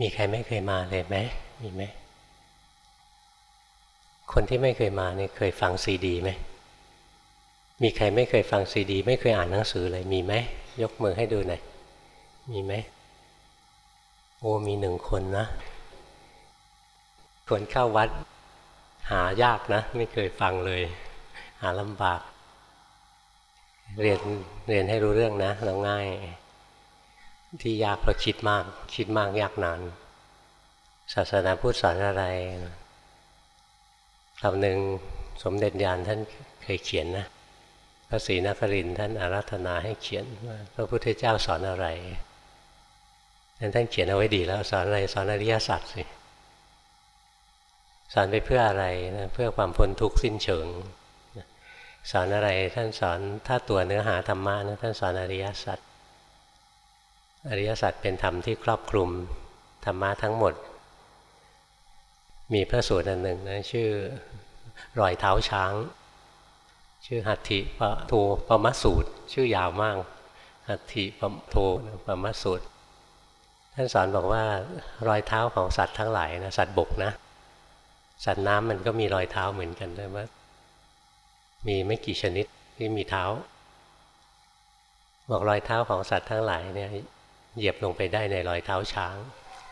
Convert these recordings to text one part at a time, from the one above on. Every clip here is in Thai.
มีใครไม่เคยมาเลยไหมมีไหมคนที่ไม่เคยมาเนี่ยเคยฟังซีดีไหมมีใครไม่เคยฟังซีดี ไม่เคยอ่านหนังสือเลยมีไหมยกมือให้ดูหน่อยมีไหมโอ้มีหนึ่งคนนะคนเข้าวัด หายากนะ ไม่เคยฟังเลย หาลำบาก เรียนเรียนให้รู้เรื่องนะเราง่าย ที่ยากเพราะคิดมาก คิดมากยากนาน ศาสนาพุทธสอนอะไรคำหนึ่งสมเด็จยานท่านเคยเขียนนะพระศรีนครินท่านอารัธนาให้เขียนว่าพระพุทธเจ้าสอนอะไรนั้นท่านเขียนเอาไว้ดีแล้วสอนอะไรสอนอริยสัจสิสอนไปเพื่ออะไรนะเพื่อความพ้นทุกข์สิ้นเชิงสอนอะไรท่านสอนถ้าตัวเนื้อหาธรรมะนะท่านสอนอริยสัจ อริยสัจเป็นธรรมที่ครอบคลุมธรรมะทั้งหมด มีพระสูตรอันหนึ่งนะชื่อรอยเท้าช้าง ชื่อหัตถิปะโทปมสูตร ชื่อยาวมากหัตถิปโทปมสูตร ท่านสอนบอกว่ารอยเท้าของสัตว์ทั้งหลายนะสัตว์บกนะ สัตว์น้ำมันก็มีรอยเท้าเหมือนกันแต่ว่า มีไม่กี่ชนิดที่มีเท้า บอกรอยเท้าของสัตว์ทั้งหลายเนี่ย เหยียบลงไปได้ในรอยเท้าช้าง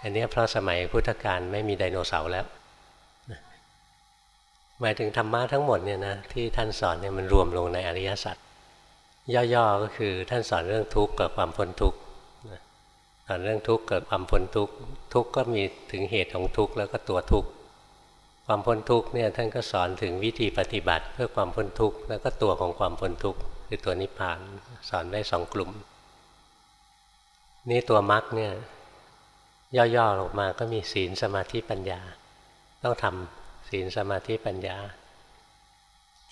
อันนี้เพราะสมัยพุทธกาลไม่มีไดโนเสาร์แล้วหมายถึงธรรมะทั้งหมดเนี่ยนะที่ท่านสอนเนี่ยมันรวมลงในอริยสัจย่อๆก็คือท่านสอนเรื่องทุกข์กับความพ้นทุกข์สอนเรื่องทุกข์กับความพ้นทุกข์ทุกข์ก็มีถึงเหตุของทุกข์แล้วก็ตัวทุกข์ความพ้นทุกข์เนี่ยท่านก็สอนถึงวิธีปฏิบัติเพื่อความพ้นทุกข์แล้วก็ตัวของความพ้นทุกข์คือตัวนิพพานสอนได้สองกลุ่ม นี่ตัวมรรคเนี่ยย่อๆออกมาก็มีศีลสมาธิปัญญา ต้องทำศีลสมาธิปัญญา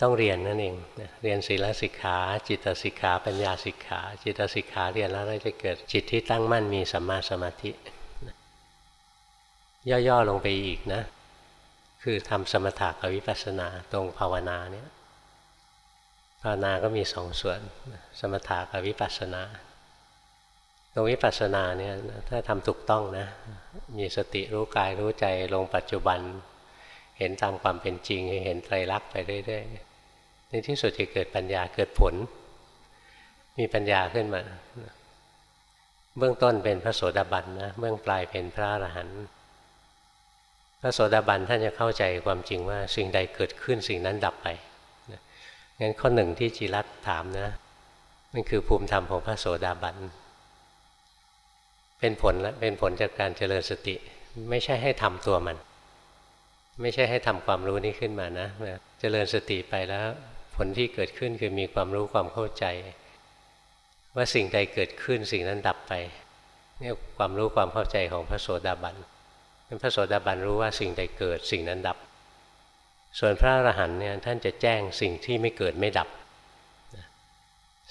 ต้องเรียนนั่นเองเรียนศีลสิกขา จิตสิกขาปัญญาสิกขา จิตสิกขาเรียนแล้วเราจะเกิดจิตที่ตั้งมั่นมีสัมมาสมาธิ ย่อๆลงไปอีกนะ คือทำสมถะกับวิปัสสนาตรงภาวนาเนี่ยภาวนาก็มีสองส่วน สมถะกับวิปัสสนา ตรงวิปัสสนาเนี่ยถ้าทำถูกต้องนะ มีสติรู้กายรู้ใจลงปัจจุบัน เห็นตามความเป็นจริง เห็นไตรลักษณ์ไปเรื่อยๆในที่สุดจะเกิดปัญญาเกิดผล มีปัญญาขึ้นมา เบื้องต้นเป็นพระโสดาบันนะเบื้องปลายเป็นพระอรหันต์พระโสดาบันท่านจะเข้าใจความจริงว่าสิ่งใดเกิดขึ้นสิ่งนั้นดับไปงั้นข้อหนึ่งที่จิรัตถามนะมันคือภูมิธรรมของพระโสดาบัน เป็นผลและเป็นผลจากการเจริญสติ ไม่ใช่ให้ทำตัวมัน ไม่ใช่ให้ทำความรู้นี้ขึ้นมานะเจริญสติไปแล้ว ผลที่เกิดขึ้นคือมีความรู้ความเข้าใจ ว่าสิ่งใดเกิดขึ้นสิ่งนั้นดับไปนี่ความรู้ความเข้าใจของพระโสดาบันพระโสดาบันรู้ว่าสิ่งใดเกิดสิ่งนั้นดับ ส่วนพระอรหันต์เนี่ยท่านจะแจ้งสิ่งที่ไม่เกิดไม่ดับ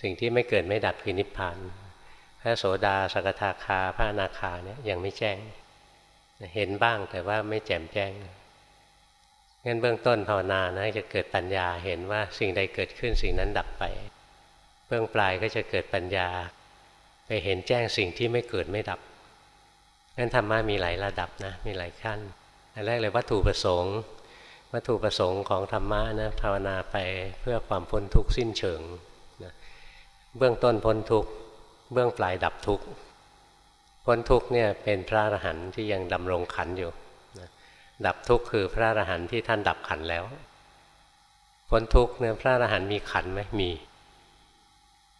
สิ่งที่ไม่เกิดไม่ดับคือนิพพาน พระโสดาสกทาคาพระอนาคาเนี่ยยังไม่แจ้ง เห็นบ้างแต่ว่าไม่แจ่มแจ้งงั้นเบื้องต้นภาวนานะจะเกิดปัญญาเห็นว่าสิ่งใดเกิดขึ้นสิ่งนั้นดับไป เบื้องปลายก็จะเกิดปัญญา ไปเห็นแจ้งสิ่งที่ไม่เกิดไม่ดับงั้นธรรมะมีหลายระดับนะมีหลายขั้นอันแรกเลยวัตถุประสงค์ วัตถุประสงค์ของธรรมะนะภาวนาไปเพื่อความพ้นทุกข์สิ้นเชิงนะเบื้องต้นพ้นทุกข์ เบื้องปลายดับทุกข์พ้นทุกข์เนี่ยเป็นพระอรหันต์ที่ยังดำรงขันอยู่ดับทุกข์คือพระอรหันต์ที่ท่านดับขันแล้วพ้นทุกข์เนี่ยพระอรหันต์มีขันไหมมี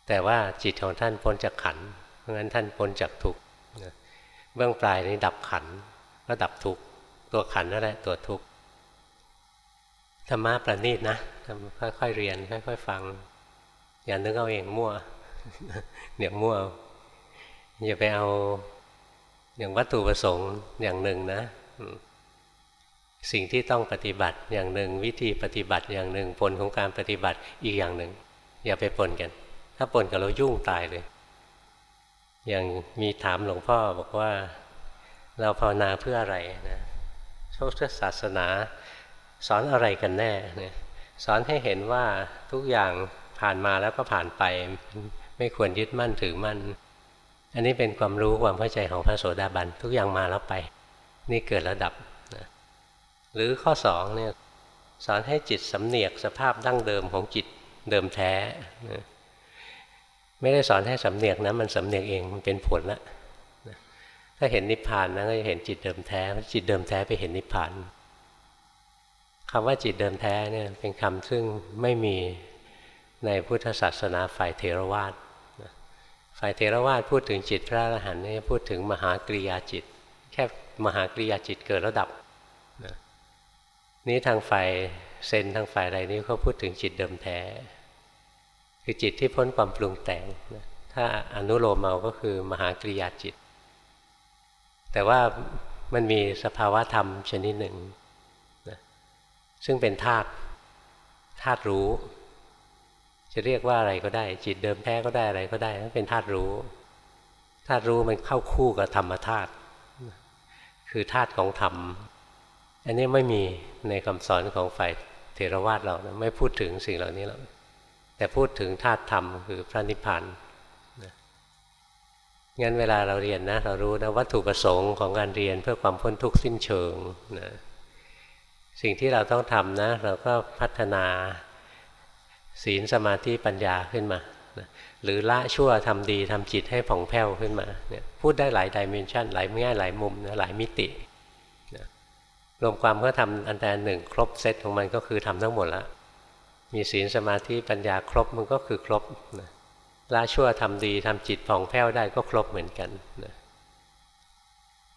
แต่ว่าจิตของท่านพ้นจากขันเพราะงั้นท่านพ้นจากทุกข์เบื้องปลายนี้ดับขันก็ดับทุกตัวขันนั่นแหละตัวทุกธรรมะประณีตนะค่อยๆเรียนค่อย ๆ ฟัง อย่านึกเอาเองมั่ว เนี่ยมั่วอย่าไปเอาอย่างวัตถุประสงค์อย่างหนึ่งนะ สิ่งที่ต้องปฏิบัติอย่างหนึ่ง วิธีปฏิบัติอย่างหนึ่ง ผลของการปฏิบัติอีกอย่างหนึ่ง อย่าไปปนกัน ถ้าปนกับเรายุ่งตายเลย อย่างมีถามหลวงพ่อบอกว่าเราภาวนาเพื่ออะไรนะพุทธศาสนาสอนอะไรกันแน่เนี่ยสอนให้เห็นว่าทุกอย่างผ่านมาแล้วก็ผ่านไป ไม่ควรยึดมั่นถือมั่น อันนี้เป็นความรู้ความเข้าใจของพระโสดาบันทุกอย่างมาแล้วไป นี่เกิดแล้วดับนะหรือข้อสองเนี่ยสอนให้จิตสำเนียกสภาพดั้งเดิมของจิตเดิมแท้นะไม่ได้สอนให้สำเนียกนะมันสำเนียกเองมันเป็นผลละถ้าเห็นนิพพานนะก็จะเห็นจิตเดิมแท้จิตเดิมแท้ไปเห็นนิพพานคำว่าจิตเดิมแท้เนี่ยเป็นคำซึ่งไม่มีในพุทธศาสนาฝ่ายเทรวาส ฝ่ายเทรวาสพูดถึงจิตพระอรหันต์นี่พูดถึงมหากริยาจิต แค่มหากริยาจิตเกิดแล้วดับนี้ทางฝ่ายเซนทางฝ่ายอะไรนี้เขาพูดถึงจิตเดิมแท้ คือจิตที่พ้นความปรุงแต่งถ้าอนุโลมเมาก็คือมหากริยาจิต แต่ว่ามันมีสภาวะธรรมชนิดหนึ่งนะซึ่งเป็นธาตุธาตุรู้ จะเรียกว่าอะไรก็ได้ จิตเดิมแท้ก็ได้อะไรก็ได้เป็นธาตุรู้ธาตุรู้มันเข้าคู่กับธรรมธาตุคือธาตุของธรรม อันนี้ไม่มีในคำสอนของฝ่ายเทรวาสเรานะไม่พูดถึงสิ่งเหล่านี้หรอกแต่พูดถึงธาตุธรรมคือพระนิพพานงั้นเวลาเราเรียนนะเรารู้นะวัตถุประสงค์ของการเรียนเพื่อความพ้นทุกข์สิ้นเชิงนะสิ่งที่เราต้องทำนะเราก็พัฒนา ศีลสมาธิปัญญาขึ้นมาหรือละชั่วทำดีทำจิตให้ผ่องแผ้วขึ้นมาเนี่ยพูดได้หลายดิเมนชันหลายแง่หลายมุมนะหลายมิติรวมความก็ทำอันแต่หนึ่งครบเซตของมันก็คือทำทั้งหมดแล้วมีศีลสมาธิปัญญาครบมันก็คือครบนะละชั่วทำดีทำจิตผ่องแผ้วได้ก็ครบเหมือนกันนะ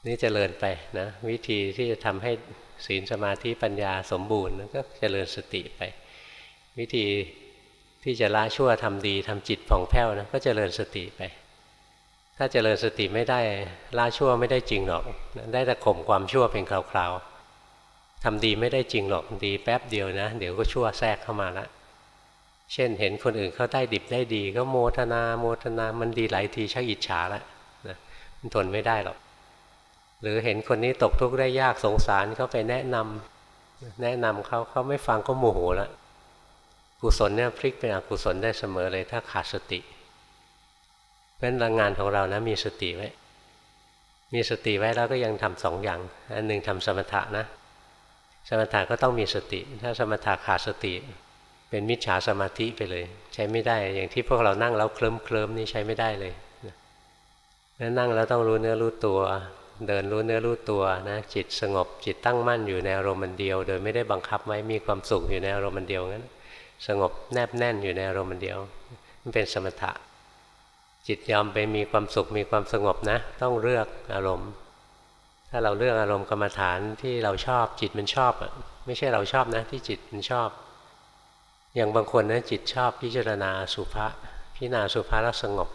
นี่จเจริญไปนะวิธีที่จะทำให้ศีลสมาธิปัญญาสมบูรณ์ก็เจริญสติไป วิธี ที่จะละชั่วทำดีทำจิตผ่องแผ้วนะก็เจริญสติไป ถ้าเจริญสติไม่ได้ละชั่วไม่ได้จริงหรอก ได้แต่ข่มความชั่วเป็นคราวๆทำดีไม่ได้จริงหรอกดีแป๊บเดียวนะ เดี๋ยวก็ชั่วแทรกเข้ามาละเช่นเห็นคนอื่นเขาได้ดิบได้ดี ก็โมทนาโมทนามันดีหลายทีชักอิจฉาแล้วนะมันทนไม่ได้หรอกหรือเห็นคนนี้ตกทุกข์ได้ยากสงสารเขาไปแนะนำแนะนำเขาเขาไม่ฟังก็โมโหแล้ว กุศลเนี่ยพลิกเป็นอกุศลได้เสมอเลย ถ้าขาดสติเพราะฉะนั้นงานของเรานะมีสติไว้ มีสติไว้แล้วก็ยังทำสองอย่าง อันหนึ่งทำสมถะนะ สมถะก็ต้องมีสติ ถ้าสมถะขาดสติ เป็นมิจฉาสมาธิไปเลย ใช้ไม่ได้ อย่างที่พวกเรานั่งแล้วเคลิ้มเคลิ้มนี่ใช้ไม่ได้เลยนั้นนั่งแล้วต้องรู้เนื้อรู้ตัว เดินรู้เนื้อรู้ตัวนะจิตสงบจิตตั้งมั่นอยู่ในอารมณ์เดียว โดยไม่ได้บังคับไว้มีความสุขอยู่ในอารมณ์เดียวงั้น สงบแนบแน่นอยู่ในอารมณ์เดียว มันเป็นสมถะ จิตยอมไปมีความสุขมีความสงบนะ ต้องเลือกอารมณ์ ถ้าเราเลือกอารมณ์กรรมฐานที่เราชอบจิตมันชอบอะไม่ใช่เราชอบนะ ที่จิตมันชอบ อย่างบางคนนะจิตชอบพิจารณาสุภาพิจารณาสุภาแล้วสงบ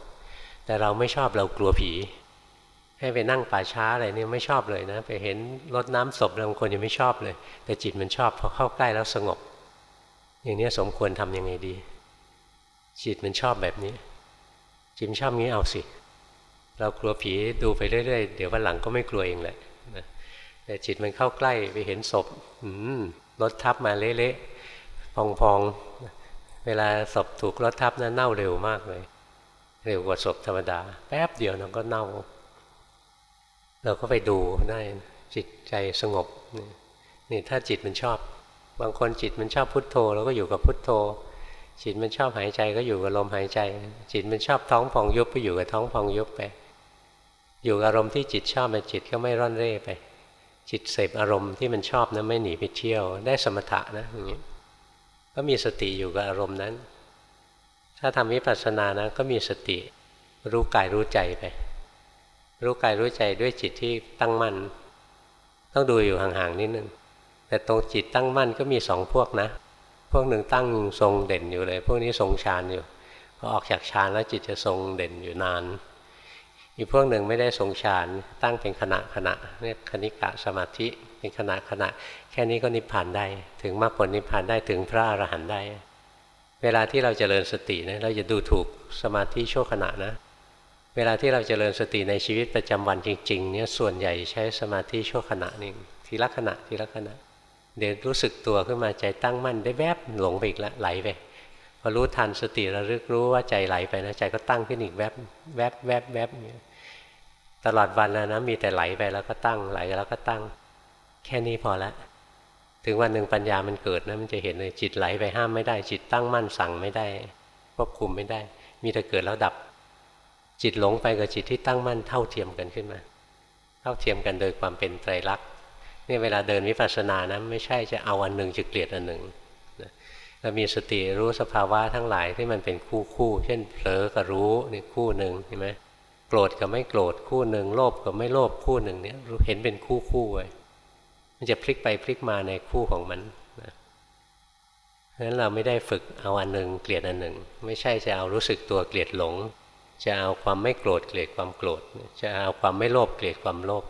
แต่เราไม่ชอบเรากลัวผี ให้ไปนั่งป่าช้าอะไรนี่ไม่ชอบเลยนะ ไปเห็นรดน้ำศพบางคนยังไม่ชอบเลย แต่จิตมันชอบพอเข้าใกล้แล้วสงบ อย่างนี้สมควรทำยังไงดี จิตมันชอบแบบนี้ จิตชอบงี้เอาสิ เรากลัวผีดูไปเรื่อยๆ เดี๋ยววันหลังก็ไม่กลัวเองแหละแต่จิตมันเข้าใกล้ไปเห็นศพรถทับมาเละๆพองๆ เวลาศพถูกรถทับนะั้นเน่าเร็วมากเลย เร็วกว่าศพธรรมดา แป๊บเดียวมันก็เน่า เราก็ไปดูได้จิตใจสงบนี่ถ้าจิตมันชอบ บางคนจิตมันชอบพุทโธเราก็อยู่กับพุทโธ จิตมันชอบหายใจก็อยู่กับลมหายใจ จิตมันชอบท้องพองยุบก็อยู่กับท้องพองยุบไป อยู่อารมณ์ที่จิตชอบมันจิตก็ไม่ร่อนเร่ไป จิตเสพอารมณ์ที่มันชอบนะไม่หนีไปเที่ยว ได้สมถะนะอย่างนี้ก็มีสติอยู่กับอารมณ์นั้น ถ้าทำวิปัสสนานะก็มีสติรู้กายรู้ใจไป รู้กายรู้ใจด้วยจิตที่ตั้งมั่น ต้องดูอยู่ห่างๆนิดนึง แต่ตรงจิตตั้งมั่นก็มีสองพวกนะ พวกหนึ่งตั้งทรงเด่นอยู่เลย พวกนี้ทรงฌานอยู่พอออกจากฌานแล้วจิตจะทรงเด่นอยู่นาน อีกพวกหนึ่งไม่ได้ทรงฌานตั้งเป็นขณะขณะเรียกคณิกะสมาธิเป็นขณะขณะ แค่นี้ก็นิพพานได้ ถึงมรรคผลนิพพานได้ถึงพระอรหันต์ได้ เวลาที่เราจเจริญสตินะเราจะดูถูกสมาธิชั่วขณะนะ เวลาที่เราจเจริญสติในชีวิตประจำวันจริง ๆ เนี่ยส่วนใหญ่ใช้สมาธิชั่วขณะนี่ทีละขณะทีละขณะ เดี๋ยวรู้สึกตัวขึ้นมาใจตั้งมั่นได้แวบหลงไปอีกแล้วไหลไปพอรู้ทันสติระลึกรู้ว่าใจไหลไปนะใจก็ตั้งขึ้นอีกแวบแวบแวบแวบตลอดวันแล้วนะมีแต่ไหลไปแล้วก็ตั้งไหลแล้วก็ตั้ง แค่นี้พอละถึงวันหนึ่งปัญญามันเกิดนะมันจะเห็นเลยจิตไหลไปห้ามไม่ได้ จิตตั้งมั่นสั่งไม่ได้ควบคุมไม่ได้ มีแต่เกิดแล้วดับ จิตหลงไปกับจิตที่ตั้งมั่นเท่าเทียมกันขึ้นมา เท่าเทียมกันโดยความเป็นไตรลักษณ นี่เวลาเดินวิปัสสนานะไม่ใช่จะเอาอันหนึ่งจะเกลียดอันหนึ่งเรามีสติรู้สภาวะทั้งหลายที่มันเป็นคู่คู่เช่นเผลอกับรู้นี่คู่หนึ่งเห็นไหมโกรธกับไม่โกรธคู่หนึ่งโลภกับไม่โลภคู่หนึ่งเนี่ยเห็นเป็นคู่คู่ไว้มันจะพลิกไปพลิกมาในคู่ของมันนะเพราะฉะนั้นเราไม่ได้ฝึกเอาอันหนึ่งเกลียดอันหนึ่ง ไม่ใช่จะเอารู้สึกตัวเกลียดหลง จะเอาความไม่โกรธเกลียดความโกรธ จะเอาความไม่โลภเกลียดความโลภ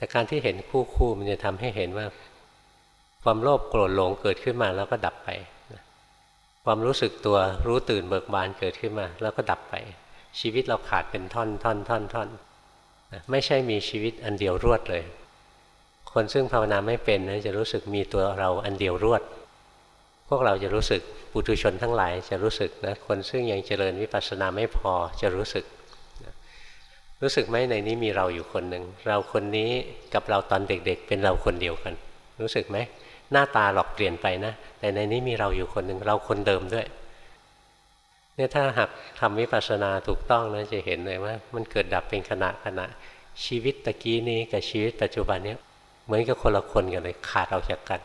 แต่การที่เห็นคู่คู่มันจะทำให้เห็นว่า ความโลภโกรธหลงเกิดขึ้นมาแล้วก็ดับไป ความรู้สึกตัวรู้ตื่นเบิกบานเกิดขึ้นมา แล้วก็ดับไป ชีวิตเราขาดเป็นท่อนท่อนท่อนท่อนไม่ใช่มีชีวิตอันเดียวรวดเลย คนซึ่งภาวนาไม่เป็นนะจะรู้สึกมีตัวเราอันเดียวรวด พวกเราจะรู้สึกปุถุชนทั้งหลายจะรู้สึกนะคนซึ่งยังเจริญวิปัสสนาไม่พอจะรู้สึก รู้สึกไหมในนี้มีเราอยู่คนหนึ่งเราคนนี้กับเราตอนเด็กๆ เป็นเราคนเดียวกัน รู้สึกไหมหน้าตาหลอกเปลี่ยนไปนะ แต่ในนี้มีเราอยู่คนหนึ่งเราคนเดิมด้วยเนี่ยถ้าหากทำวิปัสสนาถูกต้องนะจะเห็นเลยว่า มันเกิดดับเป็นขณะขณะชีวิตตะกี้นี้กับชีวิตปัจจุบันนี้เหมือนกับคนละคนกันเลยขาดออกจากกัน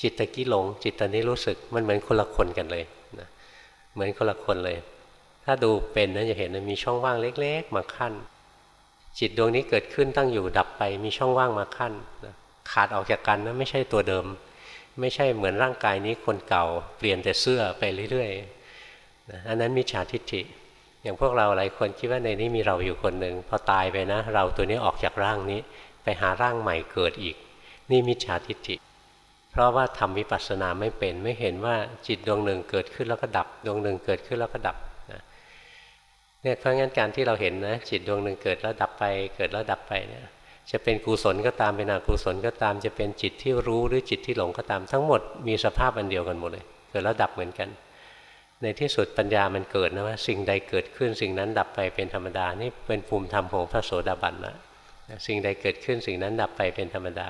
จิตตะกี้หลง จิตตอนนี้รู้สึกมันเหมือนคนละคนกันเลยนะเหมือนคนละคนเลย ถ้าดูเป็นนะจะเห็นมีช่องว่างเล็ก ๆ มาขั้น จิตดวงนี้เกิดขึ้นตั้งอยู่ดับไป มีช่องว่างมาขั้นขาดออกจากกันนะไม่ใช่ตัวเดิม ไม่ใช่เหมือนร่างกายนี้คนเก่า เปลี่ยนแต่เสื้อไปเรื่อยๆอันนั้นมิจฉาทิฏฐิอย่างพวกเราหลายคนคิดว่าในนี้มีเราอยู่คนหนึ่งพอตายไปนะ เราตัวนี้ออกจากร่างนี้ ไปหาร่างใหม่เกิดอีก นี่มิจฉาทิฏฐิเพราะว่าทำวิปัสสนาไม่เป็นไม่เห็นว่าจิตดวงหนึ่งเกิดขึ้นแล้วก็ดับ ดวงหนึ่งเกิดขึ้นแล้วก็ดับ เนี่ยเพราะงั้นการที่เราเห็นนะจิตดวงหนึ่งเกิดแล้วดับไปเกิดแล้วดับไปเนี่ยจะเป็นกุศลก็ตามเป็นอกุศลก็ตาม จะเป็นจิตที่รู้หรือจิตที่หลงก็ตาม ทั้งหมดมีสภาพอันเดียวกันหมดเลย เกิดแล้วดับเหมือนกัน ในที่สุดปัญญามันเกิดนะว่าสิ่งใดเกิดขึ้นสิ่งนั้นดับไปเป็นธรรมดานี่เป็นภูมิธรรมของพระโสดาบันนะสิ่งใดเกิดขึ้นสิ่งนั้นดับไปเป็นธรรมดา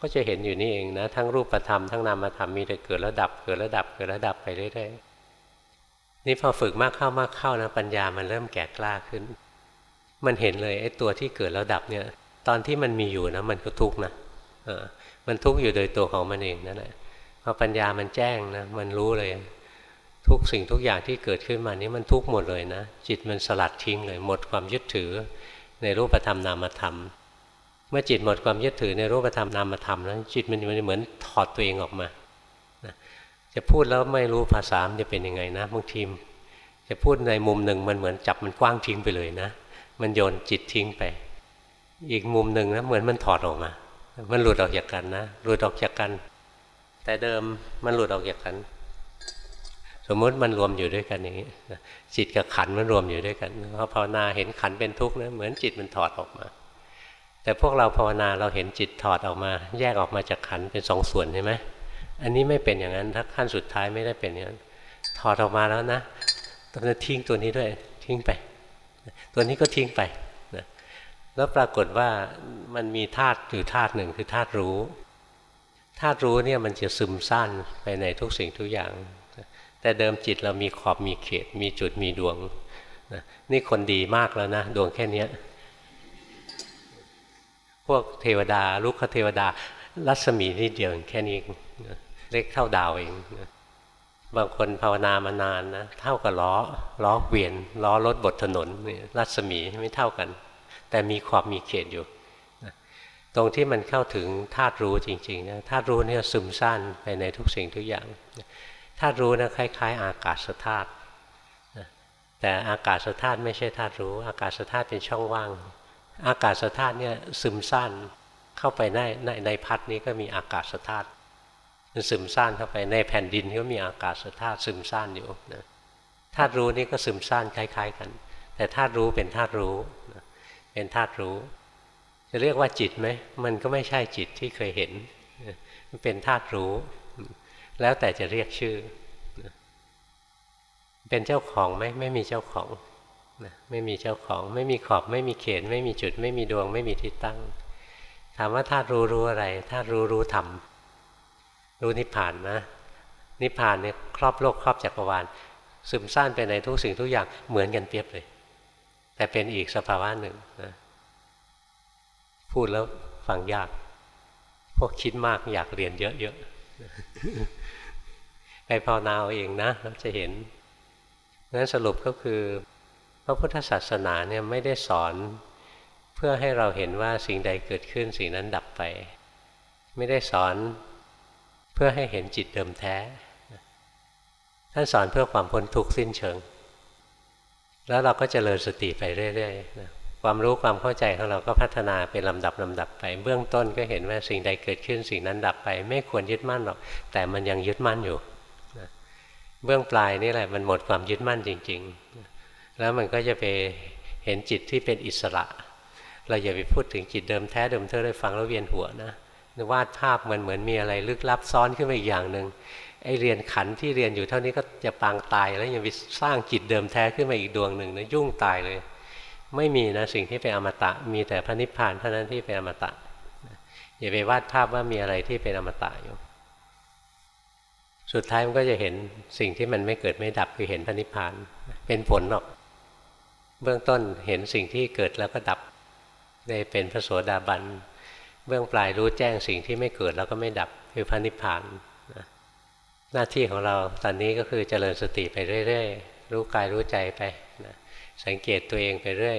ก็จะเห็นอยู่นี่เองนะทั้งรูปธรรมทั้งนามธรรมมีแต่เกิดแล้วดับเกิดแล้วดับเกิดแล้วดับไปเรื่อยๆ นี่พอฝึกมากเข้ามากเข้านะปัญญามันเริ่มแก่กล้าขึ้น มันเห็นเลยไอ้ตัวที่เกิดแล้วดับเนี่ย ตอนที่มันมีอยู่นะมันก็ทุกข์นะมันทุกข์อยู่โดยตัวของมันเองนั่นแหละพอปัญญามันแจ้งนะมันรู้เลย ทุกสิ่งทุกอย่างที่เกิดขึ้นมานี้มันทุกข์หมดเลยนะ จิตมันสลัดทิ้งเลย หมดความยึดถือในรูปธรรมนามธรรม เมื่อจิตหมดความยึดถือในรูปธรรมนามธรรมแล้วจิตมันเหมือนถอดตัวเองออกมา จะพูดแล้วไม่รู้ภาษามันจะเป็นยังไงนะบางทีจะพูดในมุมหนึ่งมันเหมือนจับมันกว้างทิ้งไปเลยนะ มันโยนจิตทิ้งไป อีกมุมหนึ่งนะเหมือนมันถอดออกมา มันหลุดออกจากกันนะหลุดออกจากกัน แต่เดิมมันหลุดออกจากกัน สมมติมันรวมอยู่ด้วยกันอย่างนี้จิตกับขันมันรวมอยู่ด้วยกันพอภาวนาเห็นขันเป็นทุกข์นะเหมือนจิตมันถอดออกมา แต่พวกเราภาวนาเราเห็นจิตถอดออกมา แยกออกมาจากขันเป็นสองส่วนใช่ไหม อันนี้ไม่เป็นอย่างนั้น ถ้าขั้นสุดท้ายไม่ได้เป็นอย่างนั้นถอดออกมาแล้วนะตอนนี้ทิ้งตัวนี้ด้วยทิ้งไป ตัวนี้ก็ทิ้งไปนะแล้วปรากฏว่ามันมีธาตุอยู่ธาตุหนึ่งคือธาตุรู้ธาตุรู้เนี่ยมันจะซึมซ่านไปในทุกสิ่งทุกอย่าง แต่เดิมจิตเรามีขอบมีเขต มีจุดมีดวงนะนี่คนดีมากแล้วนะ ดวงแค่นี้พวกเทวดาลูกเทวดารัศมีนิดเดียวแค่นี้เเล็กเท่าดาวเองบางคนภาวนามานานนะเท่ากับล้อล้อเวียนล้อรถบดถนนนี่รัศมีไม่เท่ากัน แต่มีขอบมีเขตอยู่ ตรงที่มันเข้าถึงธาตุรู้จริงๆนะธาตุรู้เนี่ยซึมซ่านไปในทุกสิ่งทุกอย่างธาตุรู้นะคล้าย ๆ อากาศธาตุแต่อากาศธาตุไม่ใช่ธาตุรู้ อากาศธาตุเป็นช่องว่าง อากาศธาตุเนี่ยซึมซ่านเข้าไปในในในพัดนี้ก็มีอากาศธาตุ ซึมซ่านเข้าไปในแผ่นดินก็มีอากาศธาตุซึมซ่านอยู่นะธาตุรู้นี่ก็ซึมซ่านคล้าย ๆ กัน แต่ธาตุรู้เป็นธาตุรู้เป็นธาตุรู้ จะเรียกว่าจิตไหมมันก็ไม่ใช่จิตที่เคยเห็น มันเป็นธาตุรู้ แล้วแต่จะเรียกชื่อ เป็นเจ้าของไหมไม่มีเจ้าของไม่มีเจ้าของ ไม่มีขอบ ไม่มีเขต ไม่มีจุด ไม่มีดวง ไม่มีที่ตั้ง ถามว่าธาตุรู้รู้อะไรธาตุรู้รู้ธรรม รู้นิพพานนะ นิพพานเนี่ยครอบโลกครอบจักรวาลซึมซ่านไปในทุกสิ่งทุกอย่างเหมือนกันเปียบเลย แต่เป็นอีกสภาวะหนึ่งนะพูดแล้วฟังยาก พวกคิดมากอยากเรียนเยอะๆไปภาวนาเอาเองนะเราจะเห็นนั้นสรุปก็คือ พระพุทธศาสนาเนี่ยไม่ได้สอน เพื่อให้เราเห็นว่าสิ่งใดเกิดขึ้นสิ่งนั้นดับไป ไม่ได้สอน เพื่อให้เห็นจิตเดิมแท้ ท่านสอนเพื่อความพ้นทุกข์สิ้นเชิง แล้วเราก็จเจริญสติไปเรื่อยๆนะความรู้ความเข้าใจของเราก็พัฒนาเป็นลำดับลาดับไปเบื้องต้นก็เห็นว่าสิ่งใดเกิดขึ้นสิ่งนั้นดับไป ไม่ควรยึดมั่นหรอก แต่มันยังยึดมั่นอยู่นะเบื้องปลายนี่แหละมันหมดความยึดมั่นจริง ๆ แล้วมันก็จะไปเห็นจิตที่เป็นอิสระ เราอย่าไปพูดถึงจิตเดิมแท้เดิมเธอได้ฟังแล้วเวียนหัวนะ วาดภาพมันเหมือนมีอะไรลึกลับซ้อนขึ้นมาอีกอย่างหนึ่งไอเรียนขันที่เรียนอยู่เท่านี้ก็จะปางตายแล้วยังไปสร้างจิตเดิมแท้ขึ้นมาอีกดวงหนึ่งนะยุ่งตายเลย ไม่มีนะสิ่งที่เป็นอมตะ มีแต่พระนิพพานเท่านั้นที่เป็นอมตะอย่าไปวาดภาพว่ามีอะไรที่เป็นอมตะอยู่สุดท้ายมันก็จะเห็นสิ่งที่มันไม่เกิดไม่ดับคือเห็นพระนิพพานเป็นผลหรอก เบื้องต้นเห็นสิ่งที่เกิดแล้วก็ดับได้เป็นพระโสดาบัน เบื้องปลายรู้แจ้งสิ่งที่ไม่เกิดแล้วก็ไม่ดับคือพระนิพพานหน้าที่ของเราตอนนี้ก็คือเจริญสติไปเรื่อยๆ รู้กายรู้ใจไปนะสังเกตตัวเองไปเรื่อย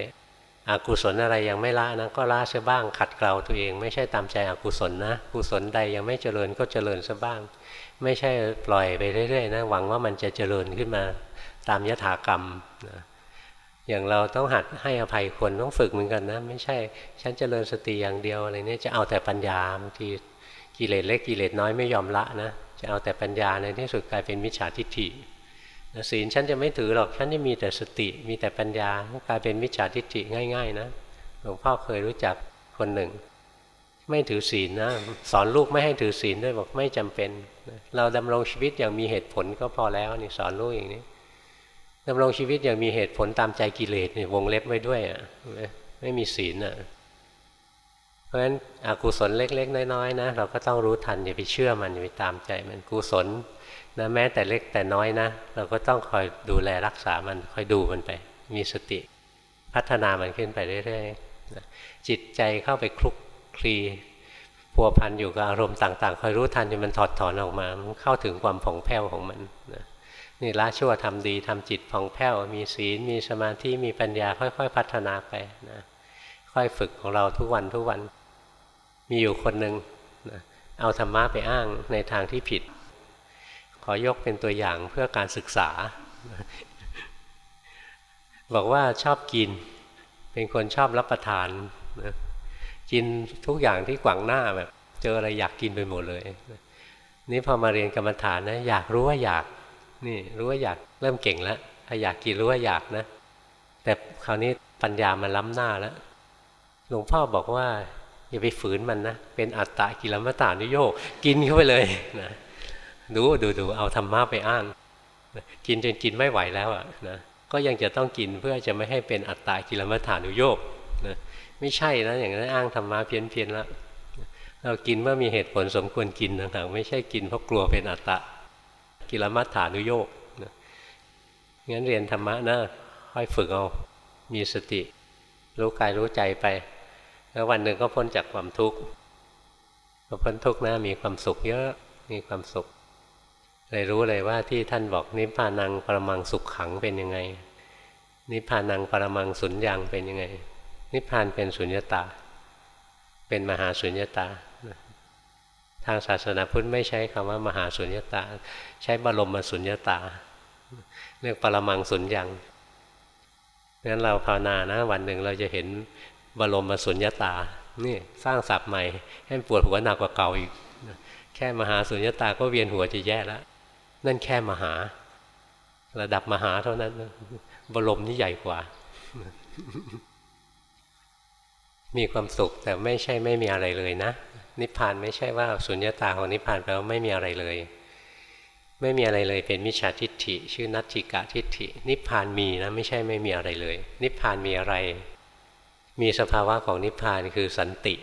อกุศลอะไรยังไม่ละนะก็ละเสียบ้างขัดเกลาตัวเอง ไม่ใช่ตามใจอกุศลนะกุศลใดยังไม่เจริญก็เจริญซะบ้าง ไม่ใช่ปล่อยไปเรื่อยๆนะหวังว่ามันจะเจริญขึ้นมาตามยถากรรมนะ อย่างเราต้องหัดให้อภัยคนต้องฝึกเหมือนกันนะ ไม่ใช่ ฉันเจริญสติอย่างเดียวอะไรเนี่ยจะเอาแต่ปัญญาบางทีกิเลสเล็กกิเลสน้อยไม่ยอมละนะจะเอาแต่ปัญญาในที่สุดกลายเป็นมิจฉาทิฏฐิศีลฉันจะไม่ถือหรอกฉันจะมีแต่สติมีแต่ปัญญากลายเป็นมิจฉาทิฏฐิง่าย ๆ นะหลวงพ่อเคยรู้จักคนหนึ่ง ไม่ถือศีลนะสอนลูกไม่ให้ถือศีลด้วยบอกไม่จำเป็น เราดำรงชีวิตอย่างมีเหตุผลก็พอแล้วนี่สอนลูกอย่างนี้ ดำรงชีวิตอย่างมีเหตุผลตามใจกิเลสเนี่ยวงเล็บไว้ด้วยอะไม่มีศีลอะ เพราะฉะนั้นอกุศลเล็ก ๆ น้อยๆนะเราก็ต้องรู้ทันอย่าไปเชื่อมันอย่าไปตามใจมันกุศลนะแม้แต่เล็กแต่น้อยนะ เราก็ต้องคอยดูแลรักษามันคอยดูมันไป มีสติ พัฒนามันขึ้นไปเรื่อยๆนะจิตใจเข้าไปคลุกคลีพัวพันอยู่กับอารมณ์ต่างๆคอยรู้ทันจนมันถอดถอนออกมา มันเข้าถึงความผ่องแผ้วของมันนะ นี่ละชั่วทำดีทำจิตผ่องแผ้วมีศีลมีสมาธิมีปัญญาค่อย ๆ พัฒนาไปนะค่อยฝึกของเราทุกวันทุกวัน มีอยู่คนหนึ่งนะเอาธรรมะไปอ้างในทางที่ผิด ขอยกเป็นตัวอย่างเพื่อการศึกษา บอกว่าชอบกิน เป็นคนชอบรับประทานนะกินทุกอย่างที่ขวางหน้าแบบ เจออะไรอยากกินไปหมดเลย นี่พอมาเรียนกรรมฐานนะอยากรู้ว่าอยาก นี่รู้ว่าอยากเริ่มเก่งแล้วถ้าอยากกินรู้ว่าอยากนะ แต่คราวนี้ปัญญามันล้ำหน้าแล้วหลวงพ่อบอกว่า อย่าไปฝืนมันนะ เป็นอัตตะกิลมัตานุโยกกินเข้าไปเลยนะดูดูดูเอาธรรมะไปอ้าง กินจนกินไม่ไหวแล้วอะนะก็ยังจะต้องกินเพื่อจะไม่ให้เป็นอัตตากิลมัฐานุโยกนะไม่ใช่นะอย่างนั้นอ้างธรรมะเพี้ยนเพียนแล้วเรากินเมื่อมีเหตุผลสมควรกินต่างๆไม่ใช่กินเพราะกลัวเป็นอัตตะ กิลมัฏฐานุโยกนะงั้นเรียนธรรมะนะค่อยฝึกเอา มีสติ รู้กายรู้ใจไป แล้ววันหนึ่งก็พ้นจากความทุกข์พอพ้นทุกข์นะมีความสุขเยอะมีความสุขเลยรู้เลยว่าที่ท่านบอกนิพพานังปรมังสุขขังเป็นยังไง นิพพานังปรมังสุญญังเป็นยังไง นิพพานเป็นสุญญตา เป็นมหาสุญญตา ทางศาสนาพุทธไม่ใช้คำว่ามหาสุญญตา ใช้บรมสุญญตา เรียกปรมังสุญญังงั้นเราภาวนานะวันหนึ่งเราจะเห็นบรมสุญญตา นี่สร้างศัพท์ใหม่ ให้ปวดหัวหนักกว่าเก่าอีก แค่มหาสุญญตาก็เวียนหัวจะแย่แล้ว นั่นแค่มหา ระดับมหาเท่านั้น บรมนี่ใหญ่กว่า มีความสุขแต่ไม่ใช่ไม่มีอะไรเลยนะ นิพพานไม่ใช่ว่าสุญญตาของนิพพานแปลว่าไม่มีอะไรเลย ไม่มีอะไรเลยเป็นมิจฉาทิฏฐิ ชื่อนัตถิกะทิฏฐิ นิพพานมีนะไม่ใช่ไม่มีอะไรเลย นิพพานมีอะไร มีสภาวะของนิพพานคือสันติ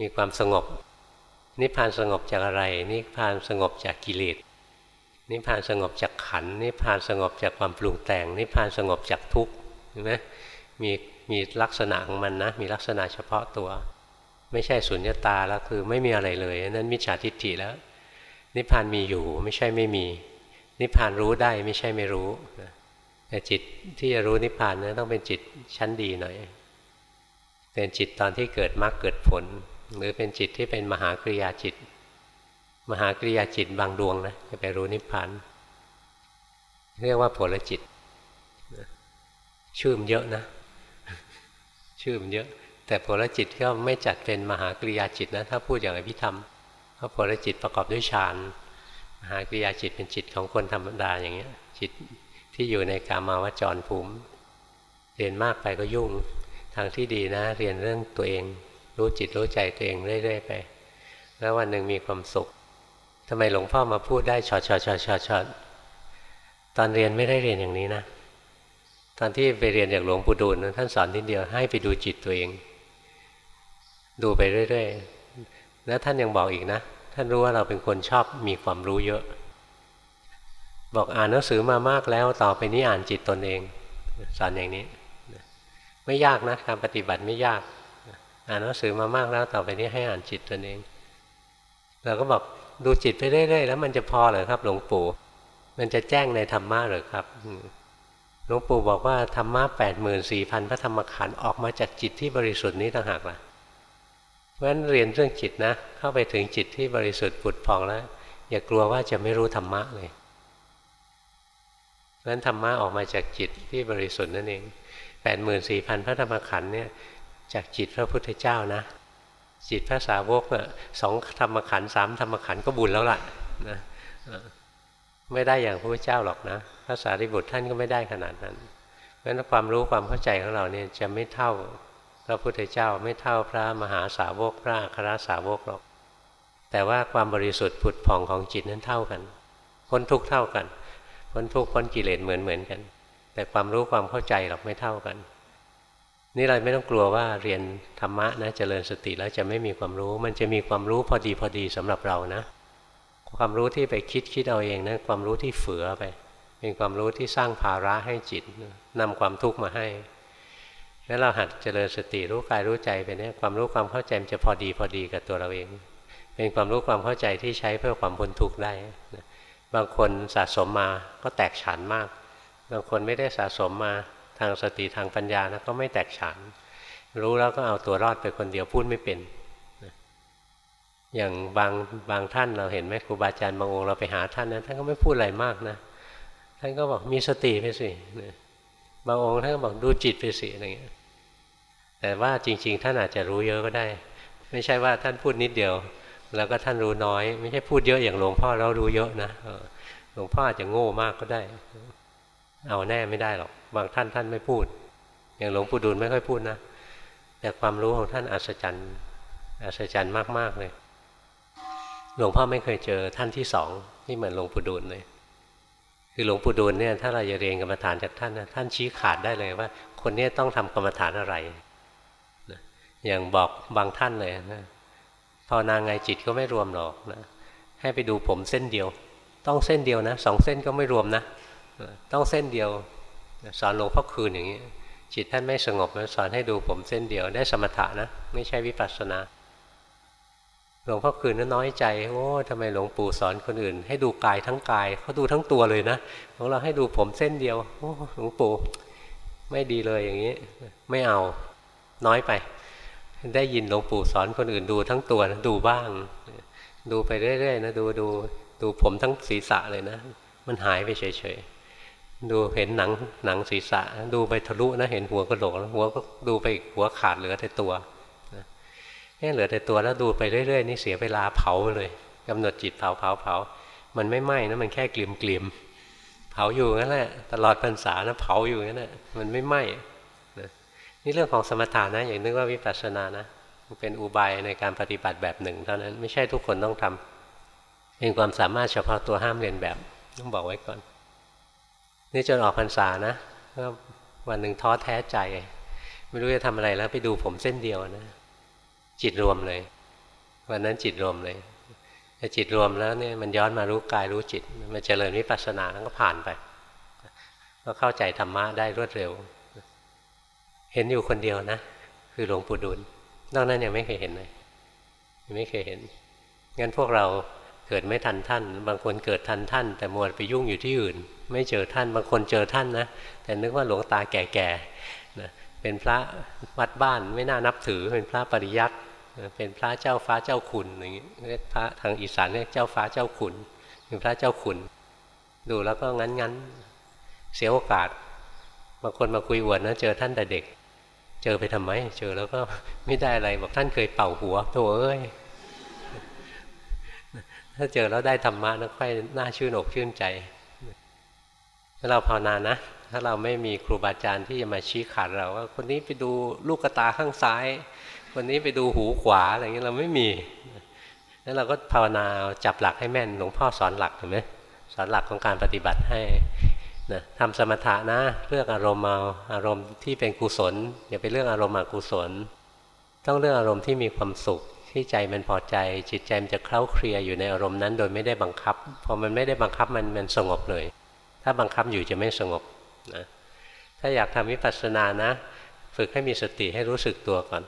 มีความสงบ นิพพานสงบจากอะไร นิพพานสงบจากกิเลสนิพพานสงบจากขันนิพพานสงบจากความปรุงแต่ง นิพพานสงบจากทุกข์เห็นไหมมีมีลักษณะของมันนะมีลักษณะเฉพาะตัว ไม่ใช่สุญญตาแล้วคือไม่มีอะไรเลยนั้นมิจฉาทิฏฐิแล้ว นิพพานมีอยู่ไม่ใช่ไม่มี นิพพานรู้ได้ไม่ใช่ไม่รู้แต่จิตที่จะรู้นิพพานนะต้องเป็นจิตชั้นดีหน่อยเป็นจิตตอนที่เกิดมรรคเกิดผล หรือเป็นจิตที่เป็นมหากริยาจิต มหากริยาจิตบางดวงนะจะไปรู้นิพพานเรียกว่าผลจิต ชื่อมเยอะนะ ชื่อมันเยอะ แต่ผลจิตก็ไม่จัดเป็นมหากริยาจิตนะถ้าพูดอย่างอภิธรรมเพราะผลจิตประกอบด้วยฌานมหากริยาจิตเป็นจิตของคนธรรมดาอย่างเงี้ยจิตที่อยู่ในกามาวจรภูมิ เรียนมากไปก็ยุ่งทางที่ดีนะ เรียนเรื่องตัวเอง รู้จิตรู้ใจตัวเองเรื่อยๆไป แล้ววันหนึ่งมีความสุขทำไมหลวงพ่อมาพูดได้ชอดชอดชอดชอดชอดตอนเรียนไม่ได้เรียนอย่างนี้นะ ตอนที่ไปเรียนจากหลวงปู่ดูลท่านสอนทีเดียวให้ไปดูจิตตัวเอง ดูไปเรื่อยๆ แล้วท่านยังบอกอีกนะ ท่านรู้ว่าเราเป็นคนชอบมีความรู้เยอะ บอกอ่านหนังสือมามากแล้วต่อไปนี้อ่านจิตตนเองสอนอย่างนี้ ไม่ยากนะการปฏิบัติไม่ยาก อ่านหนังสือมามากแล้วต่อไปนี้ให้อ่านจิตตนเอง เราก็บอกดูจิตไปเรื่อยๆ แล้วมันจะพอเหรอครับ หลวงปู่ มันจะแจ้งในธรรมะหรือครับหลวงปู่บอกว่าธรรมะแปดหมื่นสี่พันพระธรรมขันธ์ออกมาจากจิตที่บริสุทธิ์นี้ต่างหากล่ะ เพราะฉะนั้นเรียนเรื่องจิตนะ เข้าไปถึงจิตที่บริสุทธิ์ผุดพองแล้ว อย่ากลัวว่าจะไม่รู้ธรรมะเลยเพราะฉะนั้นธรรมะออกมาจากจิตที่บริสุทธิ์นั่นเองแปดหมื่นสี่พันพระธรรมขันธ์เนี่ยจากจิตพระพุทธเจ้านะ จิตพระสาวกสองธรรมขันธ์สามธรรมขันธ์ก็บุญแล้วล่ะนะไม่ได้อย่างพระพุทธเจ้าหรอกนะพระสารีบุตรท่านก็ไม่ได้ขนาดนั้นเพราะฉะนั้นความรู้ความเข้าใจของเราเนี่ยจะไม่เท่า พระพุทธเจ้าไม่เท่าพระมหาสาวกพระครสาวกหรอก แต่ว่าความบริสุทธิ์ผุดผ่องของจิตนั้นเท่ากัน พ้นทุกเท่ากัน พ้นทุกพ้นกิเลสเหมือนเหมือนกัน แต่ความรู้ความเข้าใจหรอกไม่เท่ากัน นี่เราไม่ต้องกลัวว่าเรียนธรรมะนะเจริญสติแล้วจะไม่มีความรู้ มันจะมีความรู้พอดีพอดีสำหรับเรานะ ความรู้ที่ไปคิดคิดเอาเองนะความรู้ที่เฝือไป เป็นความรู้ที่สร้างภาระให้จิตนำความทุกข์มาให้ แล้วเราหัดเจริญสติรู้กายรู้ใจไปเนี่ยความรู้ความเข้าใจมันจะพอดีพอดีกับตัวเราเอง เป็นความรู้ความเข้าใจที่ใช้เพื่อความพ้นทุกข์ได้บางคนสะสมมาก็แตกฉานมาก บางคนไม่ได้สะสมมาทางสติทางปัญญานะก็ไม่แตกฉาน รู้แล้วก็เอาตัวรอดไปคนเดียวพูดไม่เป็นอย่างบางบางท่านเราเห็นไหมครูบาอาจารย์บางองค์เราไปหาท่านนะท่านก็ไม่พูดอะไรมากนะท่านก็บอกมีสติไปสิบางองค์ท่านก็บอกดูจิตไปสิอะไรเงี้ย แต่ว่าจริง ๆ ท่านอาจจะรู้เยอะก็ได้ ไม่ใช่ว่าท่านพูดนิดเดียว แล้วก็ท่านรู้น้อย ไม่ใช่พูดเยอะอย่างหลวงพ่อเรารู้เยอะนะหลวงพ่ออาจจะโง่มากก็ได้ เอาแน่ไม่ได้หรอกบางท่านท่านไม่พูด อย่างหลวงปู่ดูลไม่ค่อยพูดนะแต่ความรู้ของท่านอัศจรรย์อัศจรรย์มากๆเลยหลวงพ่อไม่เคยเจอท่านที่สองที่เหมือนหลวงปู่ดูลเลย คือหลวงปู่ดูลเนี่ยถ้าเราจะเรียนกรรมฐานจากท่านนะท่านชี้ขาดได้เลยว่า คนนี้ต้องทำกรรมฐานอะไร อย่างบอกบางท่านเลยนะภาวนาไงจิตก็ไม่รวมหรอกนะให้ไปดูผมเส้นเดียว ต้องเส้นเดียวนะสองเส้นก็ไม่รวมนะ ต้องเส้นเดียวสอนหลวงพ่อคืนอย่างนี้ จิตท่านไม่สงบสอนให้ดูผมเส้นเดียวได้สมถะนะ ไม่ใช่วิปัสสนาหลวงพ่อคืนนั้นน้อยใจโอ้ทำไมหลวงปู่สอนคนอื่น ให้ดูกายทั้งกายเขาดูทั้งตัวเลยนะของเราให้ดูผมเส้นเดียวโอ้หลวงปู่ไม่ดีเลยอย่างนี้ ไม่เอาน้อยไป ได้ยินหลวงปู่สอนคนอื่นดูทั้งตัวนะดูบ้าง ดูไปเรื่อยๆนะดูดูดูผมทั้งศีรษะเลยนะ มันหายไปเฉยๆดูเห็นหนังหนังศีรษะ ดูไปทะลุนะเห็นหัวกระโหลกหัวก็ดูไปหัวขาดเหลือแต่ตัวเนี่ยเหลือแต่ตัวแล้วดูไปเรื่อยๆนี่เสียเวลาเผาเลยกำหนดจิตเผาเผาเผามันไม่ไหม้นะมันแค่กลิ่มกลิ่มเผาอยู่นั่นแหละตลอดพรรษานะเผาอยู่นั่นแหละมันไม่ไหม้ นี่เรื่องของสมถานะ อย่างนึกว่าวิปัสสนานะเป็นอุบายในการปฏิบัติแบบหนึ่งเท่านั้นไม่ใช่ทุกคนต้องทเป็นความสามารถเฉพาะตัวห้ามเรียนแบบต้องบอกไว้ก่อน นี่จนออกพรรษานะก็วันหนึ่งท้อแท้ใจ ไม่รู้จะทำอะไรแล้วไปดูผมเส้นเดียวนะ จิตรวมเลย วันนั้นจิตรวมเลยแต่จิตรวมแล้วเนี่ยมันย้อนมารู้กายรู้จิต มันเจริญวิปัสสนาแล้วก็ผ่านไปก็เข้าใจธรรมะได้รวดเร็ว เห็นอยู่คนเดียวนะ คือหลวงปู่ดูลนอกนั้นยังไม่เคยเห็นเลยยังไม่เคยเห็นงั้นพวกเราเกิดไม่ทันท่าน บางคนเกิดทันท่าน แต่มัวไปยุ่งอยู่ที่อื่น ไม่เจอท่านบางคนเจอท่านนะแต่นึกว่าหลวงตาแก่ๆนะเป็นพระวัดบ้านไม่น่านับถือเป็นพระปริยัติเป็นพระเจ้าฟ้าเจ้าขุนอย่างนี้เรียกพระทางอีสานเรียกเจ้าฟ้าเจ้าขุนเป็นพระเจ้าขุนดูแล้วก็งั้นงั้นเสียโอกาส บางคนมาคุยอวดนะเจอท่านแต่เด็ก เจอไปทำไม เจอแล้วก็ไม่ได้อะไรบอกท่านเคยเป่าหัวโถเอ้ยถ้าเจอแล้วได้ธรรมะนะค่อยน่าชื่นอกชื่นใจถ้าเราภาวนานะ ถ้าเราไม่มีครูบาอาจารย์ที่จะมาชี้ขาดเราว่า คนนี้ไปดูลูกตาข้างซ้าย คนนี้ไปดูหูขวาอะไรเงี้ยเราไม่มีแล้วเราก็ภาวนาจับหลักให้แม่นหลวงพ่อสอนหลักเห็นไหมสอนหลักของการปฏิบัติให้ นะทำสมถะนะเลือกอารมณ์เอาอารมณ์ที่เป็นกุศลอย่าไปเรื่องอารมณ์อกุศล ต้องเลือกอารมณ์ที่มีความสุขที่ใจมันพอใจ จิตใจมันจะเคล้าเคลียอยู่ในอารมณ์นั้น โดยไม่ได้บังคับพอมันไม่ได้บังคับมันมันสงบเลย ถ้าบังคับอยู่จะไม่สงบนะถ้าอยากทำวิปัสสนานะ ฝึกให้มีสติให้รู้สึกตัวก่อน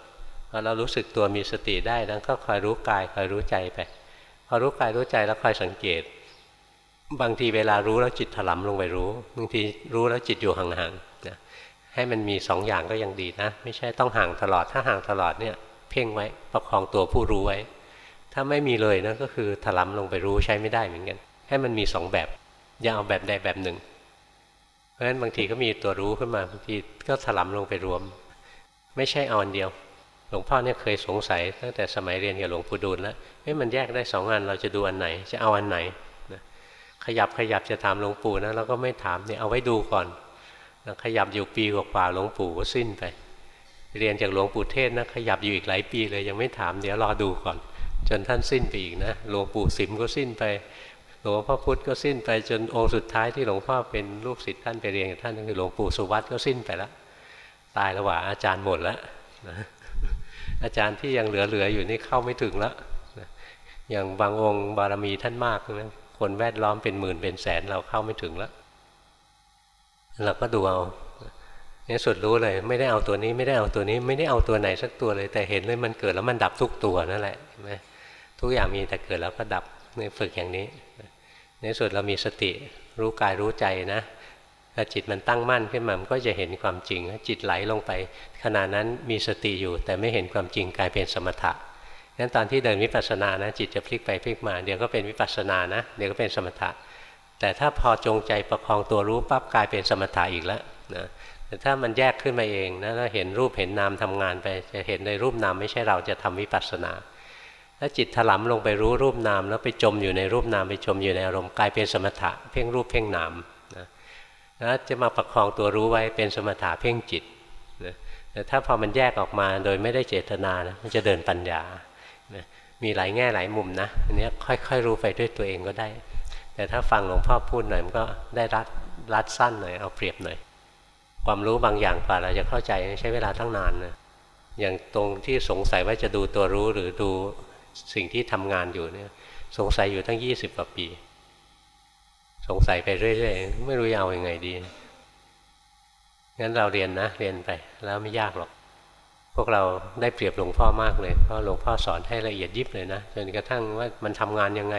พอเรารู้สึกตัวมีสติได้แล้วก็คอยรู้กายคอยรู้ใจไป พอรู้กายรู้ใจแล้วคอยสังเกต บางทีเวลารู้แล้วจิตถลำลงไปรู้บางทีรู้แล้วจิตอยู่ห่างๆนะให้มันมีสองอย่างก็ยังดีนะ ไม่ใช่ต้องห่างตลอดถ้าห่างตลอดเนี่ย เพ่งไว้ประคองตัวผู้รู้ไว้ ถ้าไม่มีเลยนะก็คือถลำลงไปรู้ใช้ไม่ได้เหมือนกัน ให้มันมีสองแบบอย่าเอาแบบใดแบบหนึ่ง เพราะฉะนั้นบางทีก็มีตัวรู้ขึ้นมาบางทีก็ถลำลงไปรวม ไม่ใช่เอาอันเดียวหลวงพ่อเนี่ยเคยสงสัยตั้งแต่สมัยเรียนกับหลวงปู่ดูลแล้วเฮ้ยมันแยกได้สองอันเราจะดูอันไหน จะเอาอันไหน ขยับขยับจะถามหลวงปู่นะเราก็ไม่ถามเนี่ยเอาไว้ดูก่อนขยับอยู่ปีกว่าหลวงปู่ก็สิ้นไป เรียนจากหลวงปู่เทศนะขยับอยู่อีกหลายปีเลยยังไม่ถามเดี๋ยวรอดูก่อน จนท่านสิ้นไปอีกนะหลวงปู่สิมก็สิ้นไปหลวงพ่อพุธก็สิ้นไปจนองค์สุดท้ายที่หลวงพ่อเป็นลูกศิษย์ท่านไปเรียนกับท่านคือหลวงปู่สุวัตก็สิ้นไปแล้วตายแล้วว่าอาจารย์หมดแล้วนะอาจารย์ที่ยังเหลือๆอยู่นี่เข้าไม่ถึงแล้วอย่างบางองค์บารมีท่านมากนะ คนแวดล้อมเป็นหมื่นเป็นแสนเราเข้าไม่ถึงแล้ว เราก็ดูเอานี่สุดรู้เลย ไม่ได้เอาตัวนี้ไม่ได้เอาตัวนี้ ไม่ได้เอาตัวไหนสักตัวเลย แต่เห็นเลยมันเกิดแล้วมันดับทุกตัวนั่นแหละใช่ไหมทุกอย่างมีแต่เกิดแล้วก็ดับในฝึกอย่างนี้ ในสุดเรามีสติรู้กายรู้ใจนะถ้าจิตมันตั้งมั่นขึ้นมามันก็จะเห็นความจริงจิตไหลลงไปขณะนั้นมีสติอยู่แต่ไม่เห็นความจริงกลายเป็นสมถะ งั้นตอนที่เดินวิปัสสนานะจิตจะพลิกไปพลิกมา เดี๋ยวก็เป็นวิปัสสนานะเดี๋ยวก็เป็นสมถะ แต่ถ้าพอจงใจประคองตัวรู้ปั๊บกลายเป็นสมถะอีกแล้วนะแต่ถ้ามันแยกขึ้นมาเองนะแล้วเห็นรูปเห็นนามทำงานไป จะเห็นในรูปนามไม่ใช่เราจะทำวิปัสสนาถ้าจิตถลำลงไปรู้รูปนาม แล้วไปจมอยู่ในรูปนามไปจมอยู่ในอารมณ์กลายเป็นสมถะเพ่งรูปเพ่งนามนะแล้วจะมาประคองตัวรู้ไว้เป็นสมถะเพ่งจิตนะแต่ถ้าพอมันแยกออกมาโดยไม่ได้เจตนานะมันจะเดินปัญญา นะมีหลายแง่หลายมุมนะอันนี้ค่อยๆรู้ไปด้วยตัวเองก็ได้ แต่ถ้าฟังหลวงพ่อพูดหน่อยมันก็ได้รัดรัดสั้นหน่อยเอาเปรียบหน่อยความรู้บางอย่างกว่าเราจะเข้าใจใช้เวลาตั้งนานนะอย่างตรงที่สงสัยว่าจะดูตัวรู้หรือดูสิ่งที่ทำงานอยู่เนี่ยสงสัยอยู่ตั้งยี่สิบกว่าปี สงสัยไปเรื่อยๆ ไม่รู้จะเอาอยัางไงดีงั้นเราเรียนนะ เรียนไปแล้วไม่ยากหรอก พวกเราได้เปรียบหลวงพ่อมากเลย เพราะหลวงพ่อสอนให้ละเอียดยิบเลยนะจนกระทั่งว่ามันทำงานยังไง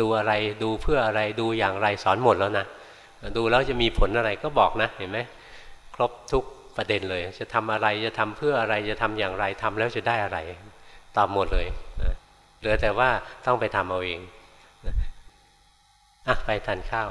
ดูอะไรดูเพื่ออะไรดูอย่างไรสอนหมดแล้วนะดูแล้วจะมีผลอะไรก็บอกนะเห็นไหมครบทุกประเด็นเลย จะทำอะไรจะทำเพื่ออะไรจะทำอย่างไรทำแล้วจะได้อะไรตอบหมดเลยนะเหลือแต่ว่าต้องไปทำเอาเองนะอะไปทานข้าว